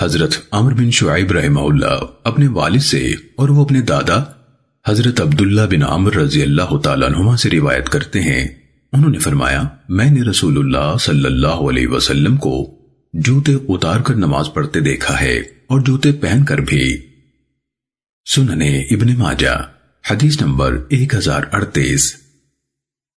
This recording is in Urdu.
حضرت عمر بن شعیب رحمہ اللہ اپنے والد سے اور وہ اپنے دادا حضرت عبداللہ بن عمر رضی اللہ تعالیٰ عنہما سے روایت کرتے ہیں۔ انہوں نے فرمایا، میں نے رسول اللہ صلی اللہ علیہ وسلم کو جوتے اتار کر نماز پڑھتے دیکھا ہے اور جوتے پہن کر بھی۔ سننے ابن ماجہ، حدیث نمبر ایک ہزار اڑتیس۔